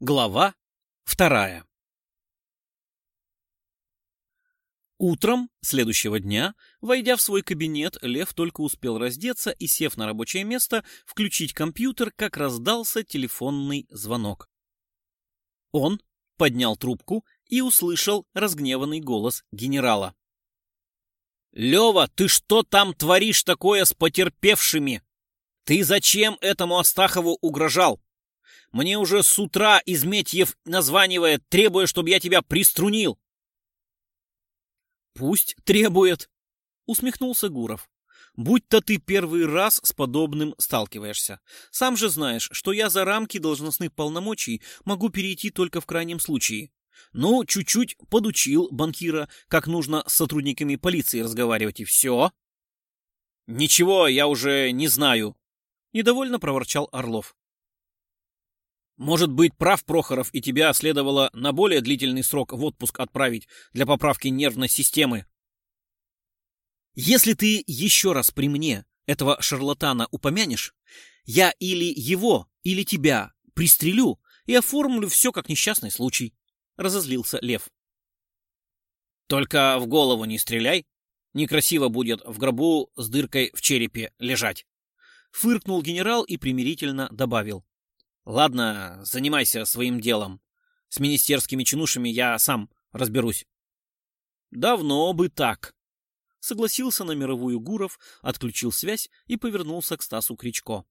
Глава вторая Утром следующего дня, войдя в свой кабинет, Лев только успел раздеться и, сев на рабочее место, включить компьютер, как раздался телефонный звонок. Он поднял трубку и услышал разгневанный голос генерала. «Лева, ты что там творишь такое с потерпевшими? Ты зачем этому Астахову угрожал? Мне уже с утра Изметьев названивает, требуя, чтобы я тебя приструнил». «Пусть требует», — усмехнулся Гуров. «Будь-то ты первый раз с подобным сталкиваешься. Сам же знаешь, что я за рамки должностных полномочий могу перейти только в крайнем случае. Ну, чуть-чуть подучил банкира, как нужно с сотрудниками полиции разговаривать, и все». «Ничего, я уже не знаю», — недовольно проворчал Орлов. Может быть, прав Прохоров, и тебя следовало на более длительный срок в отпуск отправить для поправки нервной системы. Если ты еще раз при мне этого шарлатана упомянешь, я или его, или тебя пристрелю и оформлю все как несчастный случай, — разозлился Лев. Только в голову не стреляй, некрасиво будет в гробу с дыркой в черепе лежать. Фыркнул генерал и примирительно добавил. Ладно, занимайся своим делом. С министерскими чинушами я сам разберусь. Давно бы так. Согласился на мировую Гуров, отключил связь и повернулся к Стасу Кричко.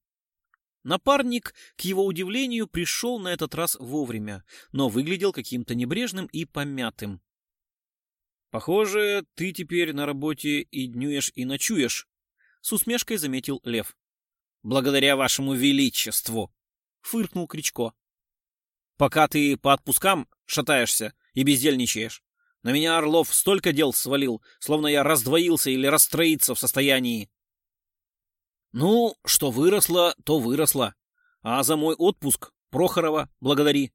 Напарник, к его удивлению, пришел на этот раз вовремя, но выглядел каким-то небрежным и помятым. «Похоже, ты теперь на работе и днюешь, и ночуешь», — с усмешкой заметил Лев. «Благодаря вашему величеству», — фыркнул Кричко. «Пока ты по отпускам шатаешься и бездельничаешь, на меня Орлов столько дел свалил, словно я раздвоился или расстроиться в состоянии». «Ну, что выросло, то выросло. А за мой отпуск Прохорова благодари».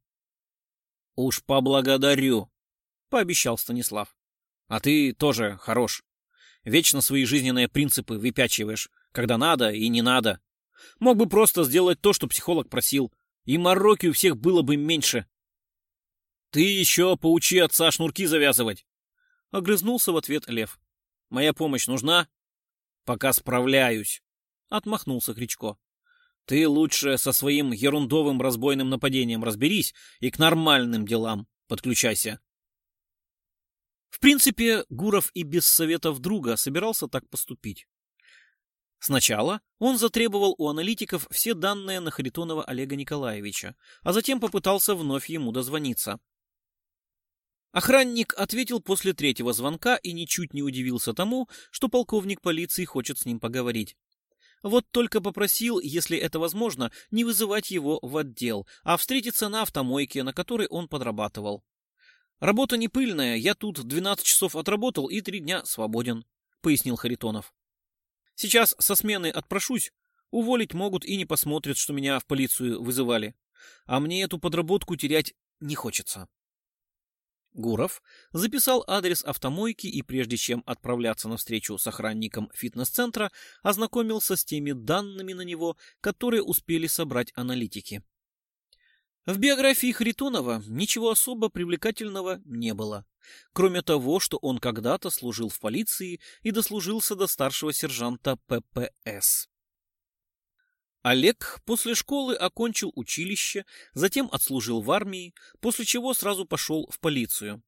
«Уж поблагодарю», — пообещал Станислав. «А ты тоже хорош. Вечно свои жизненные принципы выпячиваешь, когда надо и не надо. Мог бы просто сделать то, что психолог просил, и мороки у всех было бы меньше. Ты еще поучи отца шнурки завязывать. Огрызнулся в ответ Лев. Моя помощь нужна? Пока справляюсь. Отмахнулся Кричко. Ты лучше со своим ерундовым разбойным нападением разберись и к нормальным делам подключайся. В принципе, Гуров и без советов друга собирался так поступить. Сначала он затребовал у аналитиков все данные на Харитонова Олега Николаевича, а затем попытался вновь ему дозвониться. Охранник ответил после третьего звонка и ничуть не удивился тому, что полковник полиции хочет с ним поговорить. Вот только попросил, если это возможно, не вызывать его в отдел, а встретиться на автомойке, на которой он подрабатывал. «Работа не пыльная, я тут 12 часов отработал и три дня свободен», — пояснил Харитонов. Сейчас со смены отпрошусь, уволить могут и не посмотрят, что меня в полицию вызывали. А мне эту подработку терять не хочется. Гуров записал адрес автомойки и прежде чем отправляться на встречу с охранником фитнес-центра, ознакомился с теми данными на него, которые успели собрать аналитики. В биографии Харитонова ничего особо привлекательного не было, кроме того, что он когда-то служил в полиции и дослужился до старшего сержанта ППС. Олег после школы окончил училище, затем отслужил в армии, после чего сразу пошел в полицию.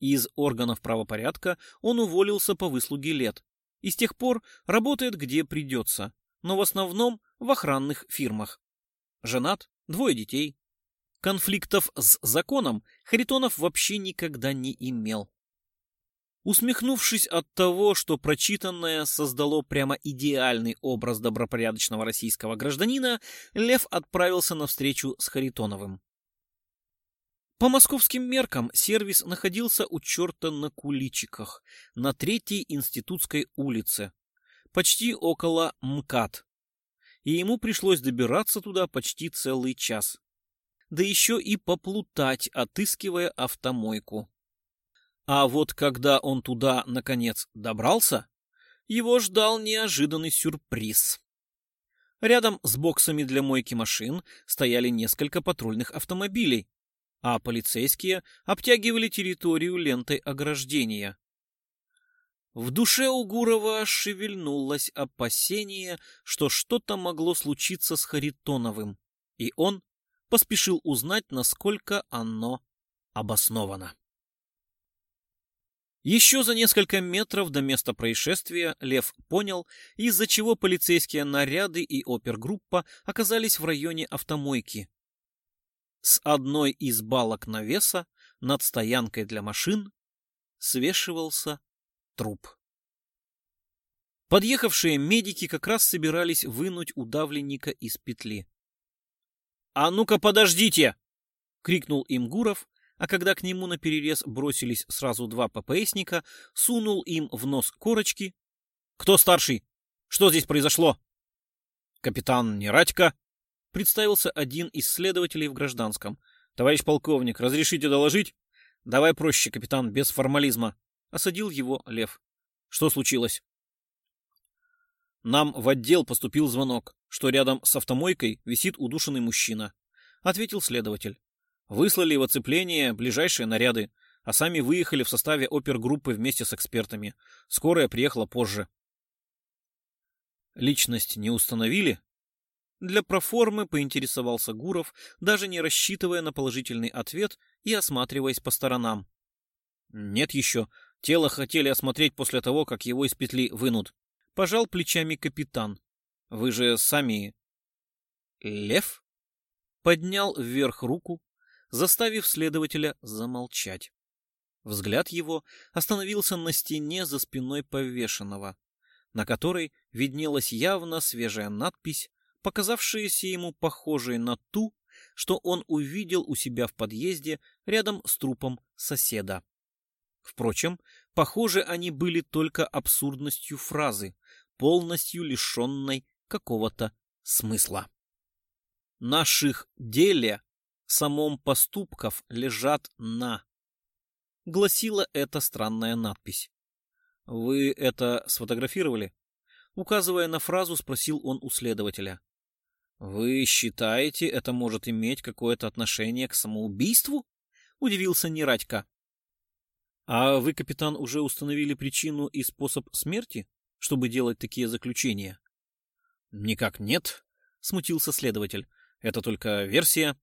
Из органов правопорядка он уволился по выслуге лет и с тех пор работает где придется, но в основном в охранных фирмах. Женат, двое детей, Конфликтов с законом Харитонов вообще никогда не имел. Усмехнувшись от того, что прочитанное создало прямо идеальный образ добропорядочного российского гражданина, Лев отправился на встречу с Харитоновым. По московским меркам сервис находился у черта на куличиках, на Третьей Институтской улице, почти около МКАД, и ему пришлось добираться туда почти целый час да еще и поплутать, отыскивая автомойку. А вот когда он туда, наконец, добрался, его ждал неожиданный сюрприз. Рядом с боксами для мойки машин стояли несколько патрульных автомобилей, а полицейские обтягивали территорию лентой ограждения. В душе у Гурова шевельнулось опасение, что что-то могло случиться с Харитоновым, и он поспешил узнать, насколько оно обосновано. Еще за несколько метров до места происшествия Лев понял, из-за чего полицейские наряды и опергруппа оказались в районе автомойки. С одной из балок навеса над стоянкой для машин свешивался труп. Подъехавшие медики как раз собирались вынуть удавленника из петли. «А ну-ка подождите!» — крикнул им Гуров, а когда к нему на перерез бросились сразу два ППСника, сунул им в нос корочки. «Кто старший? Что здесь произошло?» «Капитан Нерадько», — представился один из следователей в гражданском. «Товарищ полковник, разрешите доложить?» «Давай проще, капитан, без формализма», — осадил его Лев. «Что случилось?» «Нам в отдел поступил звонок, что рядом с автомойкой висит удушенный мужчина», — ответил следователь. Выслали в оцепление ближайшие наряды, а сами выехали в составе опергруппы вместе с экспертами. Скорая приехала позже. Личность не установили? Для проформы поинтересовался Гуров, даже не рассчитывая на положительный ответ и осматриваясь по сторонам. Нет еще. Тело хотели осмотреть после того, как его из петли вынут. Пожал плечами капитан. Вы же сами... Лев? Поднял вверх руку, заставив следователя замолчать. Взгляд его остановился на стене за спиной повешенного, на которой виднелась явно свежая надпись, показавшаяся ему похожей на ту, что он увидел у себя в подъезде рядом с трупом соседа. Впрочем, похожи они были только абсурдностью фразы, полностью лишенной какого-то смысла. Наших деле самом поступков лежат на. Гласила эта странная надпись. Вы это сфотографировали? Указывая на фразу, спросил он у следователя. Вы считаете, это может иметь какое-то отношение к самоубийству? Удивился Нерадько. А вы, капитан, уже установили причину и способ смерти, чтобы делать такие заключения? Никак нет, смутился следователь. Это только версия.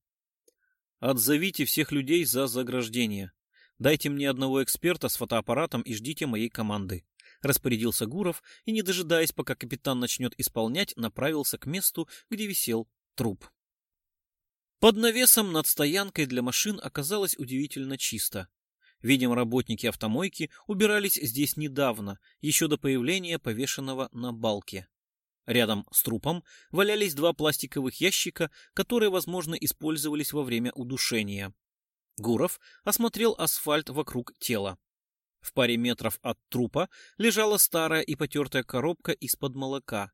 Отзовите всех людей за заграждение. Дайте мне одного эксперта с фотоаппаратом и ждите моей команды. Распорядился Гуров и, не дожидаясь, пока капитан начнет исполнять, направился к месту, где висел труп. Под навесом над стоянкой для машин оказалось удивительно чисто. Видимо, работники автомойки убирались здесь недавно, еще до появления повешенного на балке. Рядом с трупом валялись два пластиковых ящика, которые, возможно, использовались во время удушения. Гуров осмотрел асфальт вокруг тела. В паре метров от трупа лежала старая и потертая коробка из-под молока,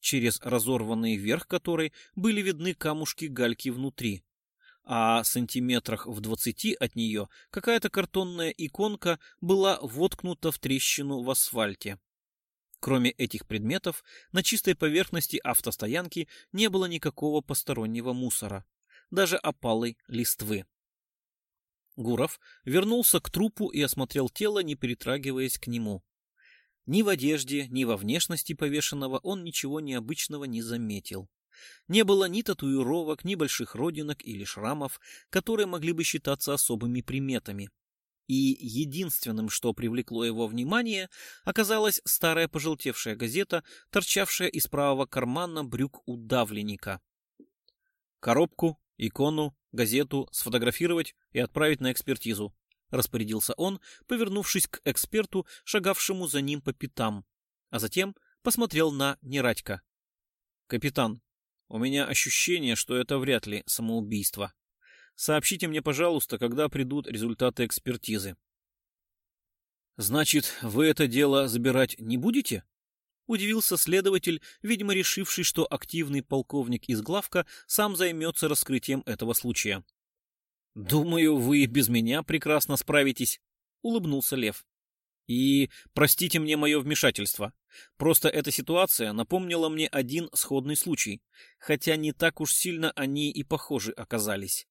через разорванный верх которой были видны камушки гальки внутри. А сантиметрах в двадцати от нее какая-то картонная иконка была воткнута в трещину в асфальте. Кроме этих предметов, на чистой поверхности автостоянки не было никакого постороннего мусора, даже опалой листвы. Гуров вернулся к трупу и осмотрел тело, не перетрагиваясь к нему. Ни в одежде, ни во внешности повешенного он ничего необычного не заметил. Не было ни татуировок, ни больших родинок или шрамов, которые могли бы считаться особыми приметами и единственным, что привлекло его внимание, оказалась старая пожелтевшая газета, торчавшая из правого кармана брюк удавленника. Коробку, икону, газету сфотографировать и отправить на экспертизу, распорядился он, повернувшись к эксперту, шагавшему за ним по пятам, а затем посмотрел на Нерадька. «Капитан, у меня ощущение, что это вряд ли самоубийство». Сообщите мне, пожалуйста, когда придут результаты экспертизы. Значит, вы это дело забирать не будете? Удивился следователь, видимо, решивший, что активный полковник из главка сам займется раскрытием этого случая. Думаю, вы без меня прекрасно справитесь, улыбнулся Лев. И простите мне мое вмешательство. Просто эта ситуация напомнила мне один сходный случай, хотя не так уж сильно они и похожи оказались.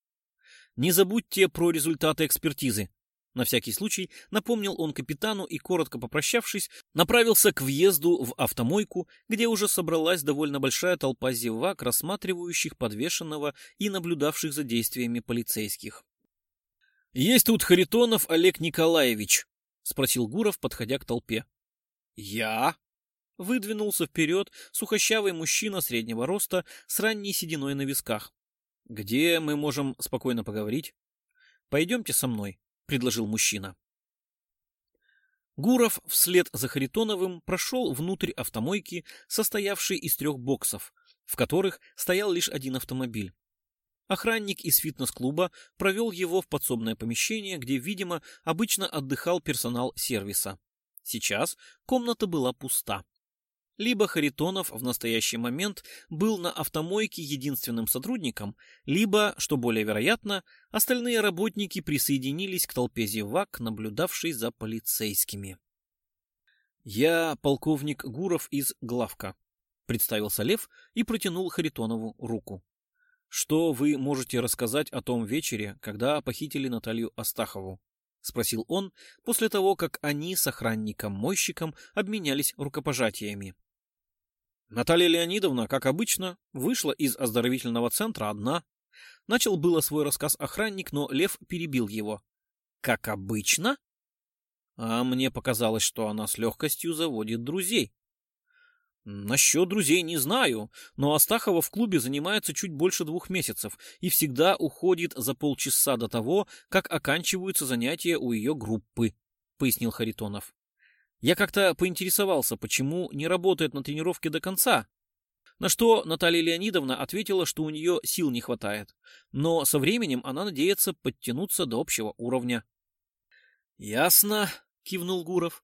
Не забудьте про результаты экспертизы. На всякий случай напомнил он капитану и, коротко попрощавшись, направился к въезду в автомойку, где уже собралась довольно большая толпа зевак, рассматривающих подвешенного и наблюдавших за действиями полицейских. «Есть тут Харитонов Олег Николаевич?» — спросил Гуров, подходя к толпе. «Я?» — выдвинулся вперед сухощавый мужчина среднего роста с ранней сединой на висках. «Где мы можем спокойно поговорить?» «Пойдемте со мной», — предложил мужчина. Гуров вслед за Харитоновым прошел внутрь автомойки, состоявшей из трех боксов, в которых стоял лишь один автомобиль. Охранник из фитнес-клуба провел его в подсобное помещение, где, видимо, обычно отдыхал персонал сервиса. Сейчас комната была пуста. Либо Харитонов в настоящий момент был на автомойке единственным сотрудником, либо, что более вероятно, остальные работники присоединились к толпе зевак, наблюдавшей за полицейскими. «Я полковник Гуров из Главка», — представился Лев и протянул Харитонову руку. «Что вы можете рассказать о том вечере, когда похитили Наталью Астахову?» — спросил он после того, как они с охранником-мойщиком обменялись рукопожатиями. Наталья Леонидовна, как обычно, вышла из оздоровительного центра одна. Начал было свой рассказ охранник, но Лев перебил его. «Как обычно?» А мне показалось, что она с легкостью заводит друзей. Насчет друзей не знаю, но Астахова в клубе занимается чуть больше двух месяцев и всегда уходит за полчаса до того, как оканчиваются занятия у ее группы, пояснил Харитонов. Я как-то поинтересовался, почему не работает на тренировке до конца. На что Наталья Леонидовна ответила, что у нее сил не хватает, но со временем она надеется подтянуться до общего уровня. «Ясно», — кивнул Гуров.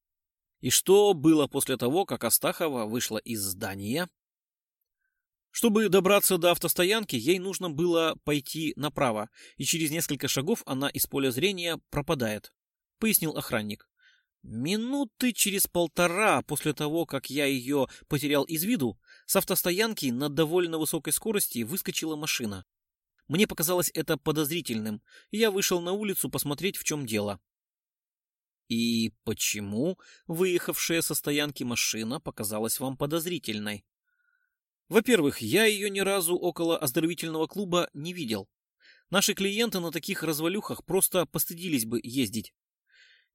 «И что было после того, как Астахова вышла из здания?» Чтобы добраться до автостоянки, ей нужно было пойти направо, и через несколько шагов она из поля зрения пропадает, — пояснил охранник. Минуты через полтора после того, как я ее потерял из виду, с автостоянки на довольно высокой скорости выскочила машина. Мне показалось это подозрительным, и я вышел на улицу посмотреть, в чем дело. И почему выехавшая со стоянки машина показалась вам подозрительной? Во-первых, я ее ни разу около оздоровительного клуба не видел. Наши клиенты на таких развалюхах просто постыдились бы ездить.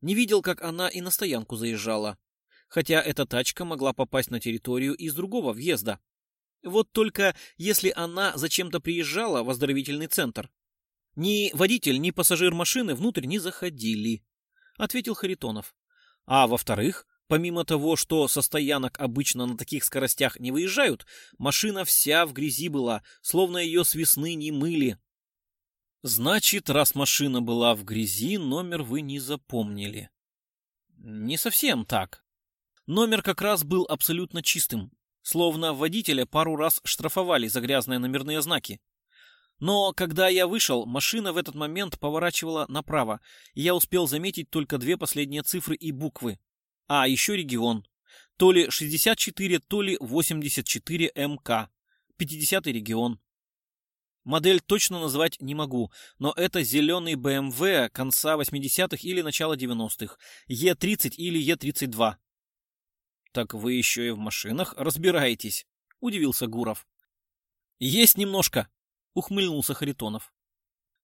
Не видел, как она и на стоянку заезжала. Хотя эта тачка могла попасть на территорию из другого въезда. Вот только если она зачем-то приезжала в оздоровительный центр. Ни водитель, ни пассажир машины внутрь не заходили, ответил Харитонов. А во-вторых, помимо того, что со стоянок обычно на таких скоростях не выезжают, машина вся в грязи была, словно ее с весны не мыли. Значит, раз машина была в грязи, номер вы не запомнили. Не совсем так. Номер как раз был абсолютно чистым, словно водителя пару раз штрафовали за грязные номерные знаки. Но когда я вышел, машина в этот момент поворачивала направо, и я успел заметить только две последние цифры и буквы. А, еще регион. То ли 64, то ли 84 МК. 50 регион. Модель точно назвать не могу, но это зеленый BMW конца 80-х или начала 90-х, Е30 или Е32. Так вы еще и в машинах разбираетесь, удивился Гуров. Есть немножко, ухмыльнулся Харитонов.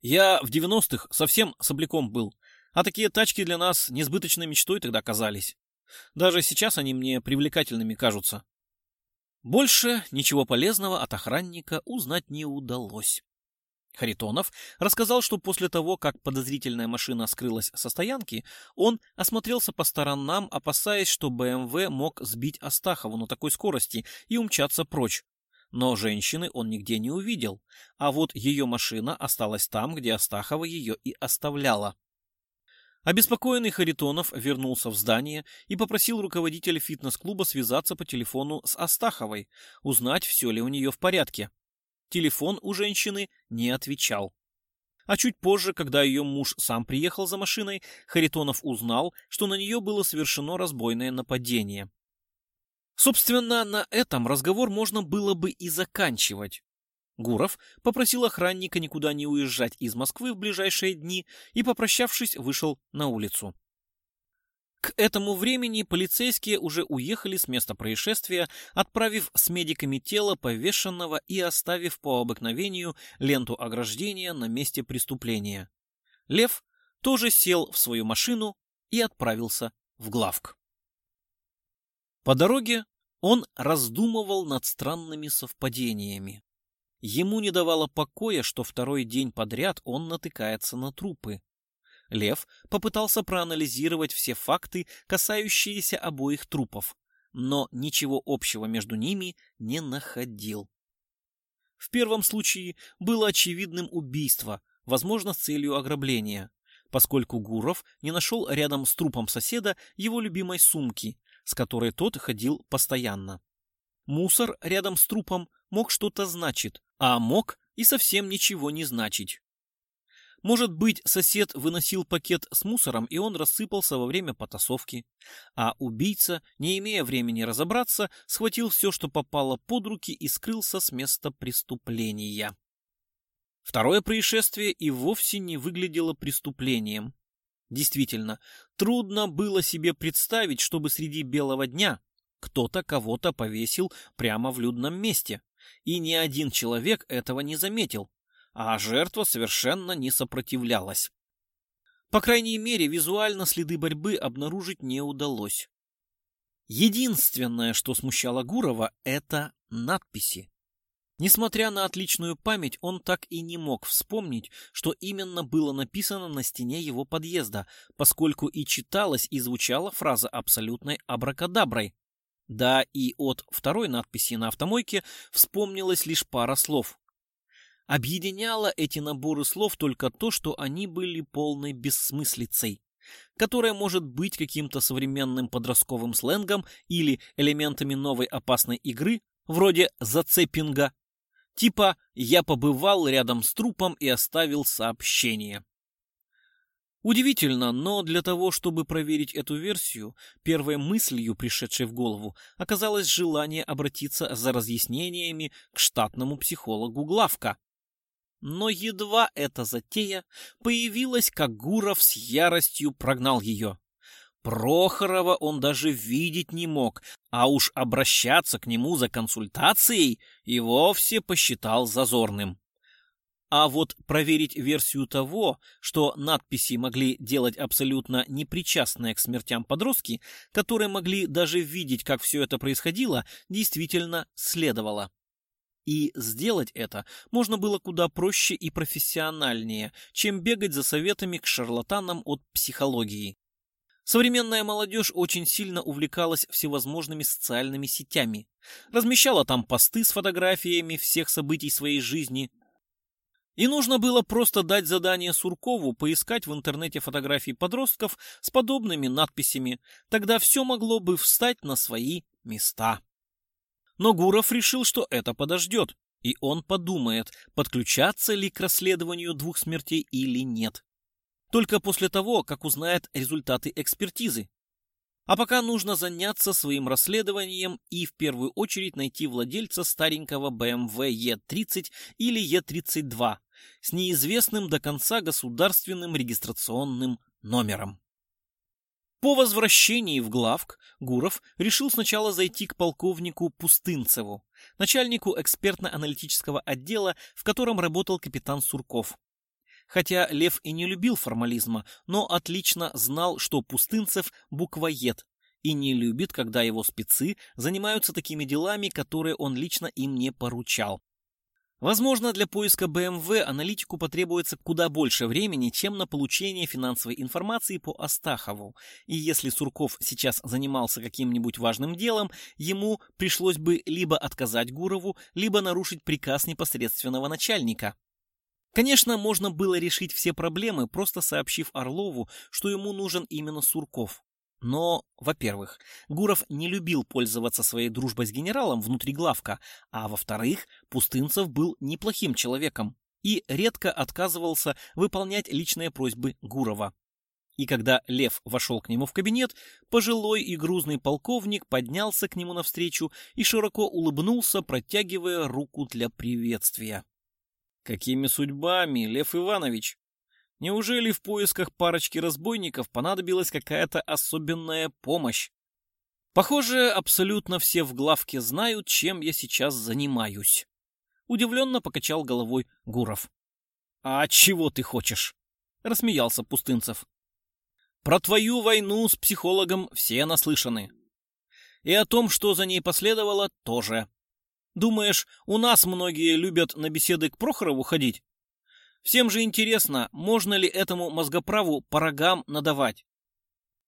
Я в 90-х совсем собляком был, а такие тачки для нас несбыточной мечтой тогда казались. Даже сейчас они мне привлекательными кажутся. Больше ничего полезного от охранника узнать не удалось. Харитонов рассказал, что после того, как подозрительная машина скрылась со стоянки, он осмотрелся по сторонам, опасаясь, что БМВ мог сбить Астахову на такой скорости и умчаться прочь. Но женщины он нигде не увидел, а вот ее машина осталась там, где Астахова ее и оставляла. Обеспокоенный Харитонов вернулся в здание и попросил руководителя фитнес-клуба связаться по телефону с Астаховой, узнать, все ли у нее в порядке. Телефон у женщины не отвечал. А чуть позже, когда ее муж сам приехал за машиной, Харитонов узнал, что на нее было совершено разбойное нападение. Собственно, на этом разговор можно было бы и заканчивать. Гуров попросил охранника никуда не уезжать из Москвы в ближайшие дни и, попрощавшись, вышел на улицу. К этому времени полицейские уже уехали с места происшествия, отправив с медиками тело повешенного и оставив по обыкновению ленту ограждения на месте преступления. Лев тоже сел в свою машину и отправился в главк. По дороге он раздумывал над странными совпадениями. Ему не давало покоя, что второй день подряд он натыкается на трупы. Лев попытался проанализировать все факты, касающиеся обоих трупов, но ничего общего между ними не находил. В первом случае было очевидным убийство, возможно, с целью ограбления, поскольку Гуров не нашел рядом с трупом соседа его любимой сумки, с которой тот ходил постоянно. Мусор рядом с трупом мог что-то значить, а мог и совсем ничего не значить. Может быть, сосед выносил пакет с мусором, и он рассыпался во время потасовки. А убийца, не имея времени разобраться, схватил все, что попало под руки, и скрылся с места преступления. Второе происшествие и вовсе не выглядело преступлением. Действительно, трудно было себе представить, чтобы среди белого дня кто-то кого-то повесил прямо в людном месте, и ни один человек этого не заметил а жертва совершенно не сопротивлялась. По крайней мере, визуально следы борьбы обнаружить не удалось. Единственное, что смущало Гурова, это надписи. Несмотря на отличную память, он так и не мог вспомнить, что именно было написано на стене его подъезда, поскольку и читалась, и звучала фраза абсолютной абракадаброй. Да, и от второй надписи на автомойке вспомнилась лишь пара слов. Объединяло эти наборы слов только то, что они были полной бессмыслицей, которая может быть каким-то современным подростковым сленгом или элементами новой опасной игры, вроде зацепинга, типа «я побывал рядом с трупом и оставил сообщение». Удивительно, но для того, чтобы проверить эту версию, первой мыслью, пришедшей в голову, оказалось желание обратиться за разъяснениями к штатному психологу Главка. Но едва эта затея появилась, как Гуров с яростью прогнал ее. Прохорова он даже видеть не мог, а уж обращаться к нему за консультацией и вовсе посчитал зазорным. А вот проверить версию того, что надписи могли делать абсолютно непричастные к смертям подростки, которые могли даже видеть, как все это происходило, действительно следовало. И сделать это можно было куда проще и профессиональнее, чем бегать за советами к шарлатанам от психологии. Современная молодежь очень сильно увлекалась всевозможными социальными сетями, размещала там посты с фотографиями всех событий своей жизни. И нужно было просто дать задание Суркову поискать в интернете фотографии подростков с подобными надписями, тогда все могло бы встать на свои места. Но Гуров решил, что это подождет, и он подумает, подключаться ли к расследованию двух смертей или нет. Только после того, как узнает результаты экспертизы. А пока нужно заняться своим расследованием и в первую очередь найти владельца старенького BMW E30 или E32 с неизвестным до конца государственным регистрационным номером. По возвращении в главк Гуров решил сначала зайти к полковнику Пустынцеву, начальнику экспертно-аналитического отдела, в котором работал капитан Сурков. Хотя Лев и не любил формализма, но отлично знал, что Пустынцев буквоед и не любит, когда его спецы занимаются такими делами, которые он лично им не поручал. Возможно, для поиска BMW аналитику потребуется куда больше времени, чем на получение финансовой информации по Астахову. И если Сурков сейчас занимался каким-нибудь важным делом, ему пришлось бы либо отказать Гурову, либо нарушить приказ непосредственного начальника. Конечно, можно было решить все проблемы, просто сообщив Орлову, что ему нужен именно Сурков. Но, во-первых, Гуров не любил пользоваться своей дружбой с генералом внутри главка, а во-вторых, Пустынцев был неплохим человеком и редко отказывался выполнять личные просьбы Гурова. И когда Лев вошел к нему в кабинет, пожилой и грузный полковник поднялся к нему навстречу и широко улыбнулся, протягивая руку для приветствия. Какими судьбами, Лев Иванович? Неужели в поисках парочки разбойников понадобилась какая-то особенная помощь? Похоже, абсолютно все в главке знают, чем я сейчас занимаюсь. Удивленно покачал головой Гуров. «А чего ты хочешь?» — рассмеялся Пустынцев. «Про твою войну с психологом все наслышаны. И о том, что за ней последовало, тоже. Думаешь, у нас многие любят на беседы к Прохорову ходить? Всем же интересно, можно ли этому мозгоправу по рогам надавать.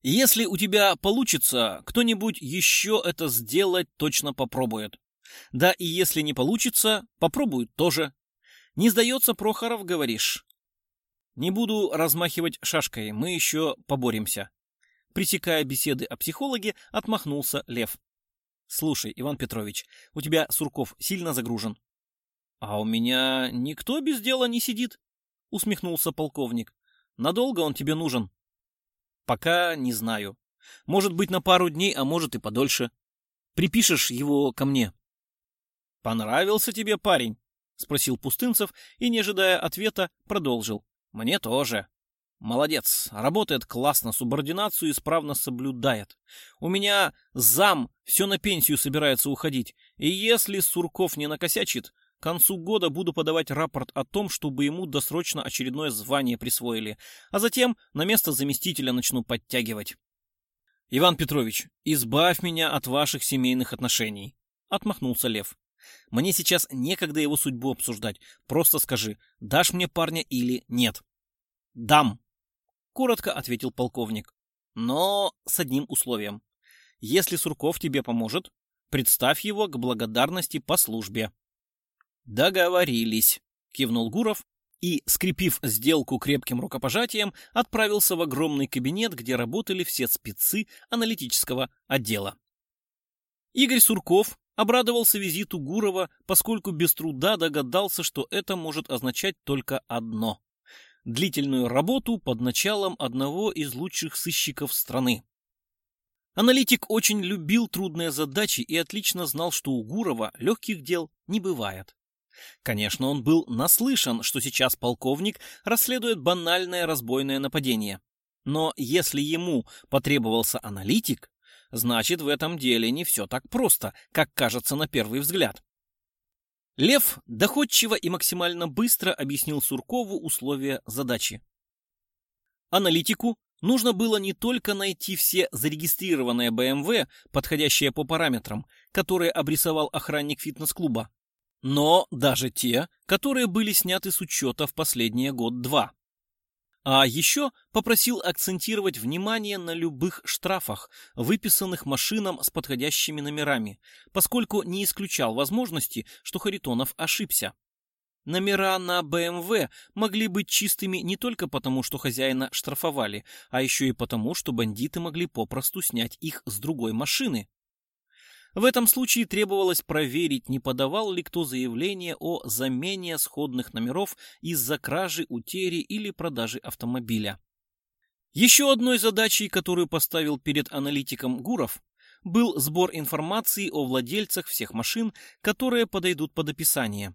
Если у тебя получится, кто-нибудь еще это сделать точно попробует. Да и если не получится, попробуют тоже. Не сдается Прохоров, говоришь? Не буду размахивать шашкой, мы еще поборемся. Пресекая беседы о психологе, отмахнулся Лев. Слушай, Иван Петрович, у тебя Сурков сильно загружен. А у меня никто без дела не сидит, усмехнулся полковник. Надолго он тебе нужен? Пока не знаю. Может быть, на пару дней, а может и подольше. Припишешь его ко мне. Понравился тебе парень? Спросил Пустынцев и, не ожидая ответа, продолжил. Мне тоже. Молодец, работает классно, субординацию исправно соблюдает. У меня зам все на пенсию собирается уходить, и если Сурков не накосячит, к концу года буду подавать рапорт о том, чтобы ему досрочно очередное звание присвоили, а затем на место заместителя начну подтягивать. Иван Петрович, избавь меня от ваших семейных отношений, отмахнулся Лев. Мне сейчас некогда его судьбу обсуждать. Просто скажи, дашь мне парня или нет? Дам, коротко ответил полковник. Но с одним условием. Если Сурков тебе поможет, представь его к благодарности по службе. «Договорились», — кивнул Гуров и, скрепив сделку крепким рукопожатием, отправился в огромный кабинет, где работали все спецы аналитического отдела. Игорь Сурков обрадовался визиту Гурова, поскольку без труда догадался, что это может означать только одно – длительную работу под началом одного из лучших сыщиков страны. Аналитик очень любил трудные задачи и отлично знал, что у Гурова легких дел не бывает. Конечно, он был наслышан, что сейчас полковник расследует банальное разбойное нападение. Но если ему потребовался аналитик, значит в этом деле не все так просто, как кажется на первый взгляд. Лев доходчиво и максимально быстро объяснил Суркову условия задачи. Аналитику нужно было не только найти все зарегистрированные БМВ, подходящие по параметрам, которые обрисовал охранник фитнес-клуба, но даже те, которые были сняты с учета в последние год-два. А еще попросил акцентировать внимание на любых штрафах, выписанных машинам с подходящими номерами, поскольку не исключал возможности, что Харитонов ошибся. Номера на БМВ могли быть чистыми не только потому, что хозяина штрафовали, а еще и потому, что бандиты могли попросту снять их с другой машины. В этом случае требовалось проверить, не подавал ли кто заявление о замене сходных номеров из-за кражи, утери или продажи автомобиля. Еще одной задачей, которую поставил перед аналитиком Гуров, был сбор информации о владельцах всех машин, которые подойдут под описание.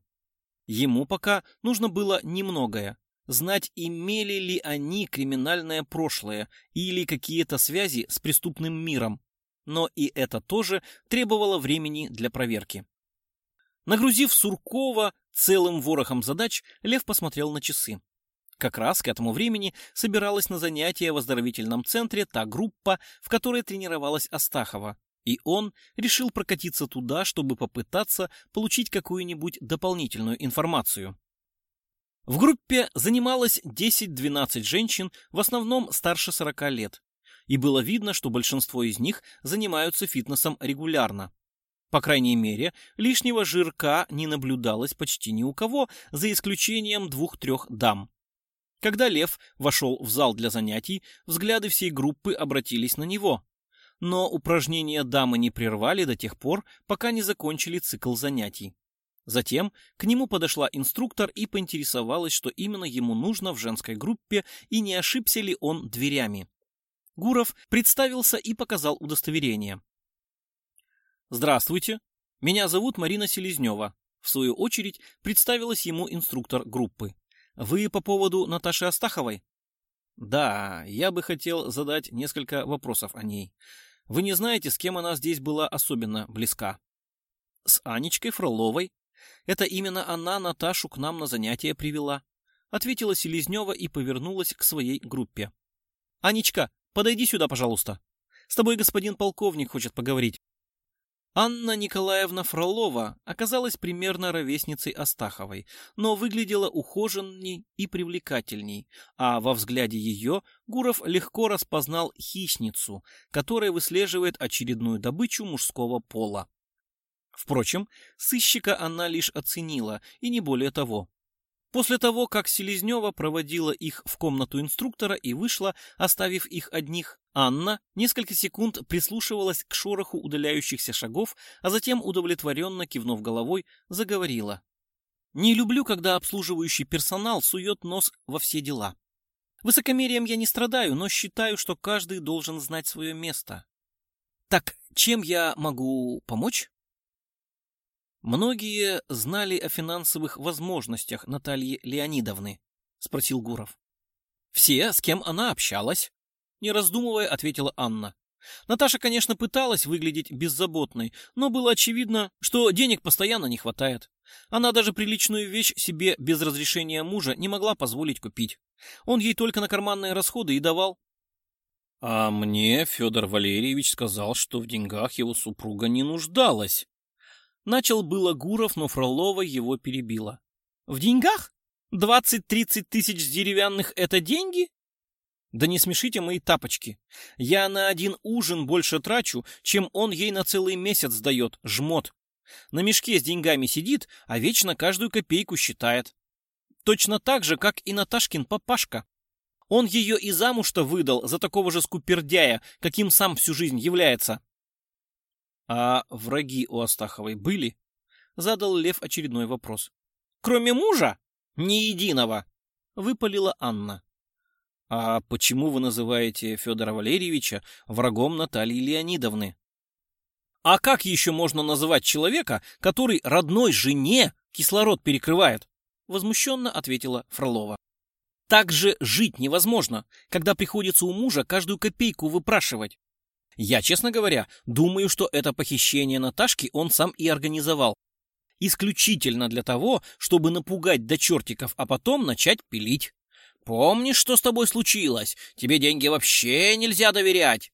Ему пока нужно было немногое. Знать, имели ли они криминальное прошлое или какие-то связи с преступным миром, но и это тоже требовало времени для проверки. Нагрузив Суркова целым ворохом задач, Лев посмотрел на часы. Как раз к этому времени собиралась на занятия в оздоровительном центре та группа, в которой тренировалась Астахова, и он решил прокатиться туда, чтобы попытаться получить какую-нибудь дополнительную информацию. В группе занималось 10-12 женщин, в основном старше 40 лет и было видно, что большинство из них занимаются фитнесом регулярно. По крайней мере, лишнего жирка не наблюдалось почти ни у кого, за исключением двух-трех дам. Когда Лев вошел в зал для занятий, взгляды всей группы обратились на него. Но упражнения дамы не прервали до тех пор, пока не закончили цикл занятий. Затем к нему подошла инструктор и поинтересовалась, что именно ему нужно в женской группе и не ошибся ли он дверями. Гуров представился и показал удостоверение. «Здравствуйте. Меня зовут Марина Селезнева. В свою очередь представилась ему инструктор группы. «Вы по поводу Наташи Астаховой?» «Да, я бы хотел задать несколько вопросов о ней. Вы не знаете, с кем она здесь была особенно близка?» «С Анечкой Фроловой. Это именно она Наташу к нам на занятия привела», — ответила Селезнева и повернулась к своей группе. «Анечка, подойди сюда, пожалуйста. С тобой господин полковник хочет поговорить». Анна Николаевна Фролова оказалась примерно ровесницей Астаховой, но выглядела ухоженней и привлекательней, а во взгляде ее Гуров легко распознал хищницу, которая выслеживает очередную добычу мужского пола. Впрочем, сыщика она лишь оценила, и не более того. После того, как Селезнева проводила их в комнату инструктора и вышла, оставив их одних, Анна несколько секунд прислушивалась к шороху удаляющихся шагов, а затем, удовлетворенно кивнув головой, заговорила. «Не люблю, когда обслуживающий персонал сует нос во все дела. Высокомерием я не страдаю, но считаю, что каждый должен знать свое место. Так, чем я могу помочь?» Многие знали о финансовых возможностях Натальи Леонидовны, спросил Гуров. Все, с кем она общалась, не раздумывая, ответила Анна. Наташа, конечно, пыталась выглядеть беззаботной, но было очевидно, что денег постоянно не хватает. Она даже приличную вещь себе без разрешения мужа не могла позволить купить. Он ей только на карманные расходы и давал. А мне Федор Валерьевич сказал, что в деньгах его супруга не нуждалась. Начал было Гуров, но Фролова его перебила. В деньгах? Двадцать-тридцать тысяч деревянных — это деньги? Да не смешите мои тапочки. Я на один ужин больше трачу, чем он ей на целый месяц дает, жмот. На мешке с деньгами сидит, а вечно каждую копейку считает. Точно так же, как и Наташкин папашка. Он ее и замуж-то выдал за такого же скупердяя, каким сам всю жизнь является. А враги у Астаховой были? Задал Лев очередной вопрос. Кроме мужа? Ни единого! Выпалила Анна. А почему вы называете Федора Валерьевича врагом Натальи Леонидовны? А как еще можно называть человека, который родной жене кислород перекрывает? Возмущенно ответила Фролова. Так же жить невозможно, когда приходится у мужа каждую копейку выпрашивать. Я, честно говоря, думаю, что это похищение Наташки он сам и организовал. Исключительно для того, чтобы напугать до чертиков, а потом начать пилить. Помнишь, что с тобой случилось? Тебе деньги вообще нельзя доверять.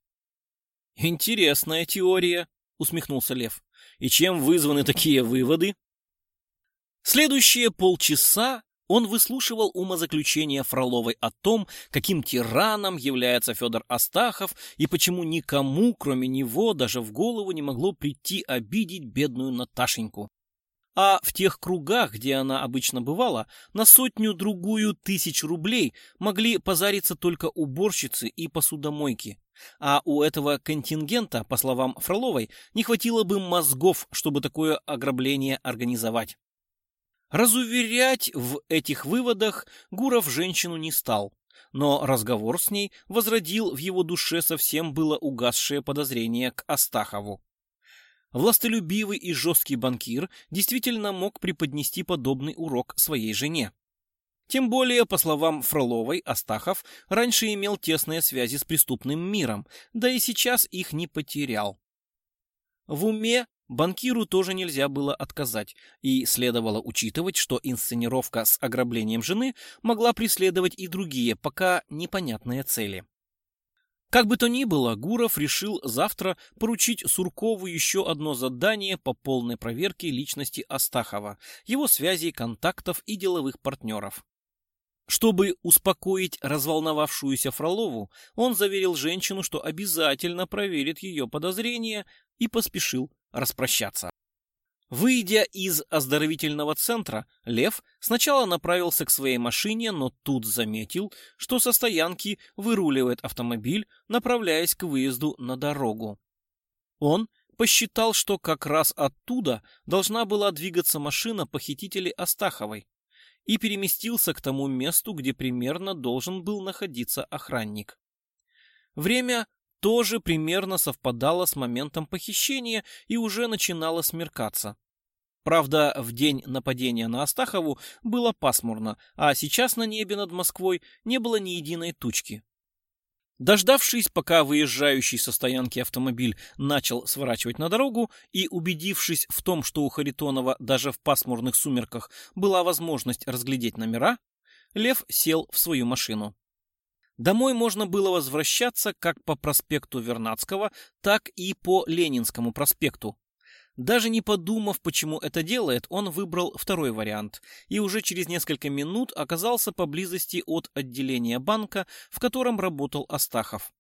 Интересная теория, усмехнулся Лев. И чем вызваны такие выводы? Следующие полчаса он выслушивал умозаключения Фроловой о том, каким тираном является Федор Астахов и почему никому, кроме него, даже в голову не могло прийти обидеть бедную Наташеньку. А в тех кругах, где она обычно бывала, на сотню-другую тысяч рублей могли позариться только уборщицы и посудомойки. А у этого контингента, по словам Фроловой, не хватило бы мозгов, чтобы такое ограбление организовать. Разуверять в этих выводах Гуров женщину не стал, но разговор с ней возродил в его душе совсем было угасшее подозрение к Астахову. Властолюбивый и жесткий банкир действительно мог преподнести подобный урок своей жене. Тем более, по словам Фроловой, Астахов раньше имел тесные связи с преступным миром, да и сейчас их не потерял. В уме банкиру тоже нельзя было отказать, и следовало учитывать, что инсценировка с ограблением жены могла преследовать и другие, пока непонятные цели. Как бы то ни было, Гуров решил завтра поручить Суркову еще одно задание по полной проверке личности Астахова, его связей, контактов и деловых партнеров. Чтобы успокоить разволновавшуюся Фролову, он заверил женщину, что обязательно проверит ее подозрения и поспешил распрощаться. Выйдя из оздоровительного центра, Лев сначала направился к своей машине, но тут заметил, что со стоянки выруливает автомобиль, направляясь к выезду на дорогу. Он посчитал, что как раз оттуда должна была двигаться машина похитителей Астаховой, и переместился к тому месту, где примерно должен был находиться охранник. Время тоже примерно совпадало с моментом похищения и уже начинало смеркаться. Правда, в день нападения на Астахову было пасмурно, а сейчас на небе над Москвой не было ни единой тучки. Дождавшись, пока выезжающий со стоянки автомобиль начал сворачивать на дорогу и убедившись в том, что у Харитонова даже в пасмурных сумерках была возможность разглядеть номера, Лев сел в свою машину. Домой можно было возвращаться как по проспекту Вернадского, так и по Ленинскому проспекту, даже не подумав, почему это делает, он выбрал второй вариант и уже через несколько минут оказался поблизости от отделения банка, в котором работал Астахов.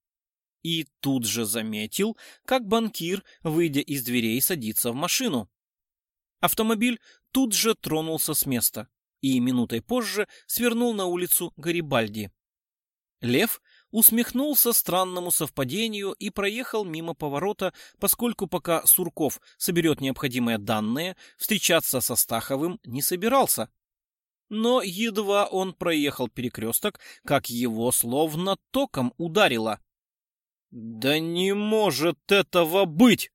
И тут же заметил, как банкир, выйдя из дверей, садится в машину. Автомобиль тут же тронулся с места и минутой позже свернул на улицу Гарибальди. Лев усмехнулся странному совпадению и проехал мимо поворота, поскольку пока Сурков соберет необходимые данные, встречаться со Стаховым не собирался. Но едва он проехал перекресток, как его словно током ударило. «Да не может этого быть!»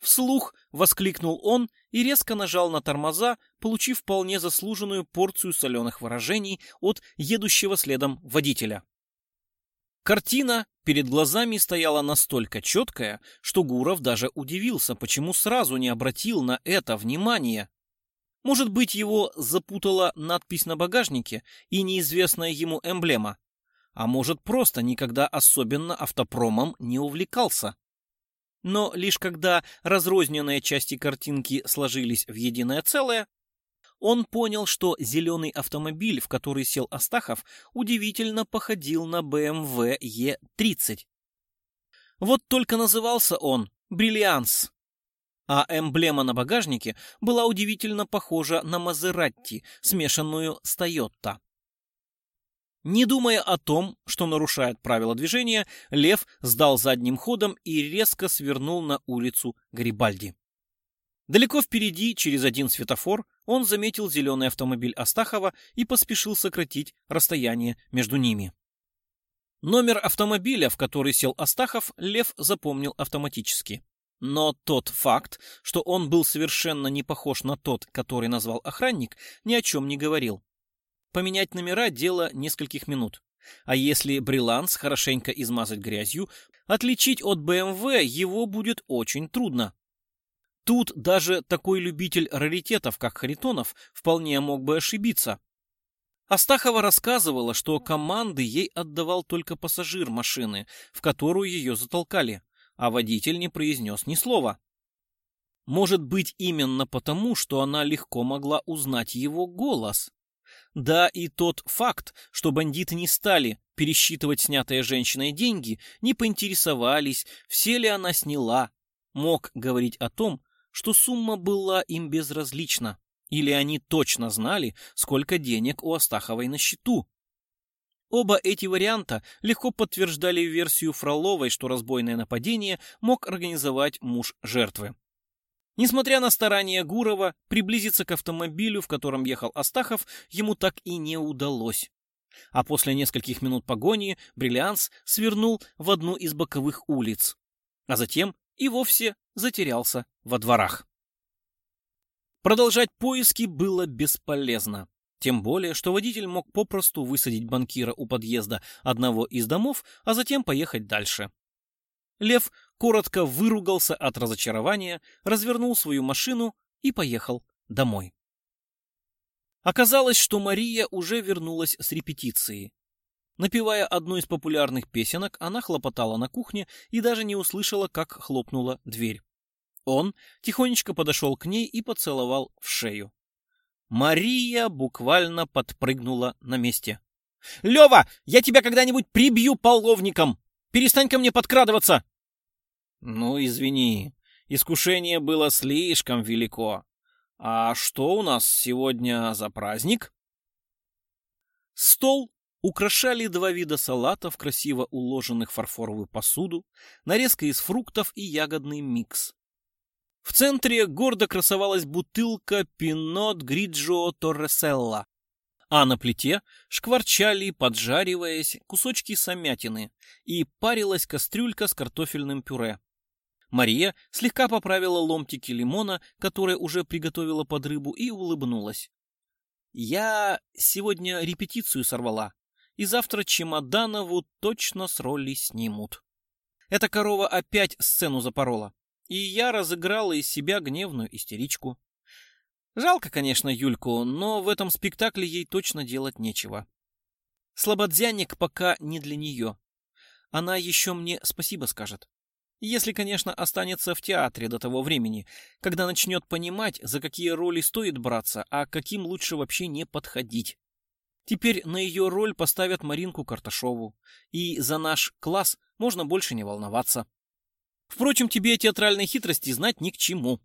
Вслух воскликнул он и резко нажал на тормоза, получив вполне заслуженную порцию соленых выражений от едущего следом водителя. Картина перед глазами стояла настолько четкая, что Гуров даже удивился, почему сразу не обратил на это внимание. Может быть, его запутала надпись на багажнике и неизвестная ему эмблема, а может, просто никогда особенно автопромом не увлекался. Но лишь когда разрозненные части картинки сложились в единое целое, он понял, что зеленый автомобиль, в который сел Астахов, удивительно походил на BMW E30. Вот только назывался он «Бриллианс», а эмблема на багажнике была удивительно похожа на Мазератти, смешанную с Тойотта. Не думая о том, что нарушает правила движения, Лев сдал задним ходом и резко свернул на улицу Гарибальди. Далеко впереди, через один светофор, он заметил зеленый автомобиль Астахова и поспешил сократить расстояние между ними. Номер автомобиля, в который сел Астахов, Лев запомнил автоматически. Но тот факт, что он был совершенно не похож на тот, который назвал охранник, ни о чем не говорил. Поменять номера – дело нескольких минут. А если бриланс хорошенько измазать грязью, отличить от БМВ его будет очень трудно. Тут даже такой любитель раритетов, как Харитонов, вполне мог бы ошибиться. Астахова рассказывала, что команды ей отдавал только пассажир машины, в которую ее затолкали, а водитель не произнес ни слова. Может быть, именно потому, что она легко могла узнать его голос. Да и тот факт, что бандиты не стали пересчитывать снятые женщиной деньги, не поинтересовались, все ли она сняла, мог говорить о том, что сумма была им безразлична, или они точно знали, сколько денег у Астаховой на счету. Оба эти варианта легко подтверждали версию Фроловой, что разбойное нападение мог организовать муж жертвы. Несмотря на старания Гурова приблизиться к автомобилю, в котором ехал Астахов, ему так и не удалось. А после нескольких минут погони Бриллианс свернул в одну из боковых улиц, а затем и вовсе затерялся во дворах. Продолжать поиски было бесполезно. Тем более, что водитель мог попросту высадить банкира у подъезда одного из домов, а затем поехать дальше. Лев коротко выругался от разочарования, развернул свою машину и поехал домой. Оказалось, что Мария уже вернулась с репетиции. Напевая одну из популярных песенок, она хлопотала на кухне и даже не услышала, как хлопнула дверь. Он тихонечко подошел к ней и поцеловал в шею. Мария буквально подпрыгнула на месте. «Лева, я тебя когда-нибудь прибью половником! Перестань ко мне подкрадываться!» «Ну, извини, искушение было слишком велико. А что у нас сегодня за праздник?» Стол украшали два вида салатов, красиво уложенных в фарфоровую посуду, нарезка из фруктов и ягодный микс. В центре гордо красовалась бутылка Пинот Гриджо Торреселла, а на плите шкварчали, поджариваясь, кусочки самятины и парилась кастрюлька с картофельным пюре. Мария слегка поправила ломтики лимона, которые уже приготовила под рыбу, и улыбнулась. «Я сегодня репетицию сорвала, и завтра Чемоданову точно с роли снимут. Эта корова опять сцену запорола, и я разыграла из себя гневную истеричку. Жалко, конечно, Юльку, но в этом спектакле ей точно делать нечего. Слободзянник пока не для нее. Она еще мне спасибо скажет. Если, конечно, останется в театре до того времени, когда начнет понимать, за какие роли стоит браться, а каким лучше вообще не подходить. Теперь на ее роль поставят Маринку Карташову, и за наш класс можно больше не волноваться. Впрочем, тебе театральные хитрости знать ни к чему.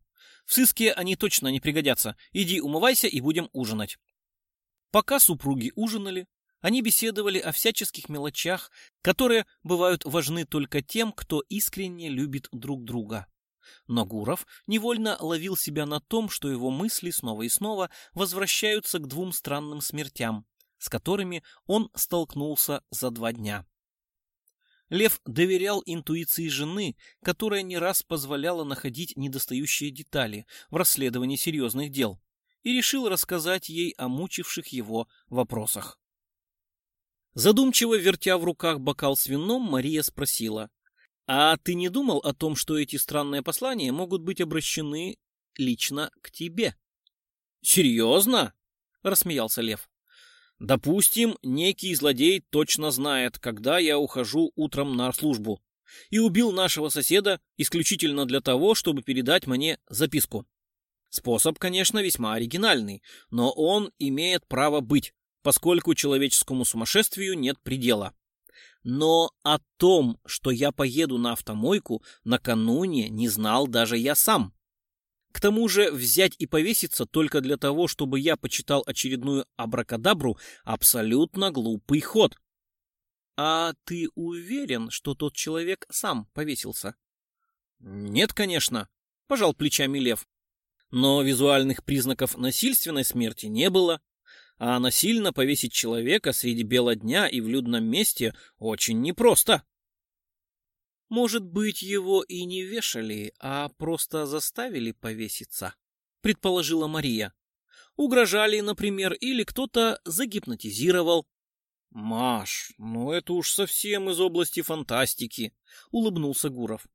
В сыске они точно не пригодятся. Иди умывайся и будем ужинать. Пока супруги ужинали, они беседовали о всяческих мелочах, которые бывают важны только тем, кто искренне любит друг друга. Но Гуров невольно ловил себя на том, что его мысли снова и снова возвращаются к двум странным смертям, с которыми он столкнулся за два дня. Лев доверял интуиции жены, которая не раз позволяла находить недостающие детали в расследовании серьезных дел, и решил рассказать ей о мучивших его вопросах. Задумчиво вертя в руках бокал с вином, Мария спросила. «А ты не думал о том, что эти странные послания могут быть обращены лично к тебе?» «Серьезно?» — рассмеялся Лев. «Допустим, некий злодей точно знает, когда я ухожу утром на службу, и убил нашего соседа исключительно для того, чтобы передать мне записку. Способ, конечно, весьма оригинальный, но он имеет право быть, поскольку человеческому сумасшествию нет предела. Но о том, что я поеду на автомойку, накануне не знал даже я сам. К тому же взять и повеситься только для того, чтобы я почитал очередную абракадабру, абсолютно глупый ход. А ты уверен, что тот человек сам повесился? Нет, конечно, пожал плечами Лев. Но визуальных признаков насильственной смерти не было а насильно повесить человека среди бела дня и в людном месте очень непросто. Может быть, его и не вешали, а просто заставили повеситься, предположила Мария. Угрожали, например, или кто-то загипнотизировал. Маш, ну это уж совсем из области фантастики, улыбнулся Гуров.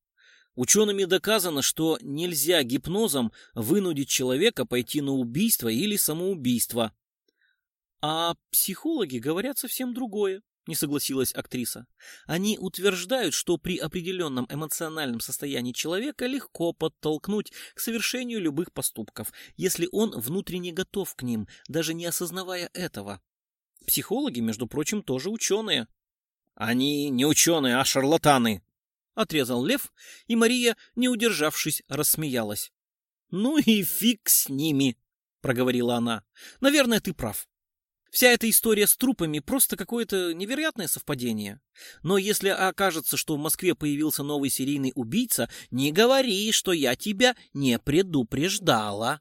Учеными доказано, что нельзя гипнозом вынудить человека пойти на убийство или самоубийство. А психологи говорят совсем другое, не согласилась актриса. Они утверждают, что при определенном эмоциональном состоянии человека легко подтолкнуть к совершению любых поступков, если он внутренне готов к ним, даже не осознавая этого. Психологи, между прочим, тоже ученые. Они не ученые, а шарлатаны, отрезал Лев, и Мария, не удержавшись, рассмеялась. Ну и фиг с ними, проговорила она. Наверное, ты прав. Вся эта история с трупами просто какое-то невероятное совпадение. Но если окажется, что в Москве появился новый серийный убийца, не говори, что я тебя не предупреждала.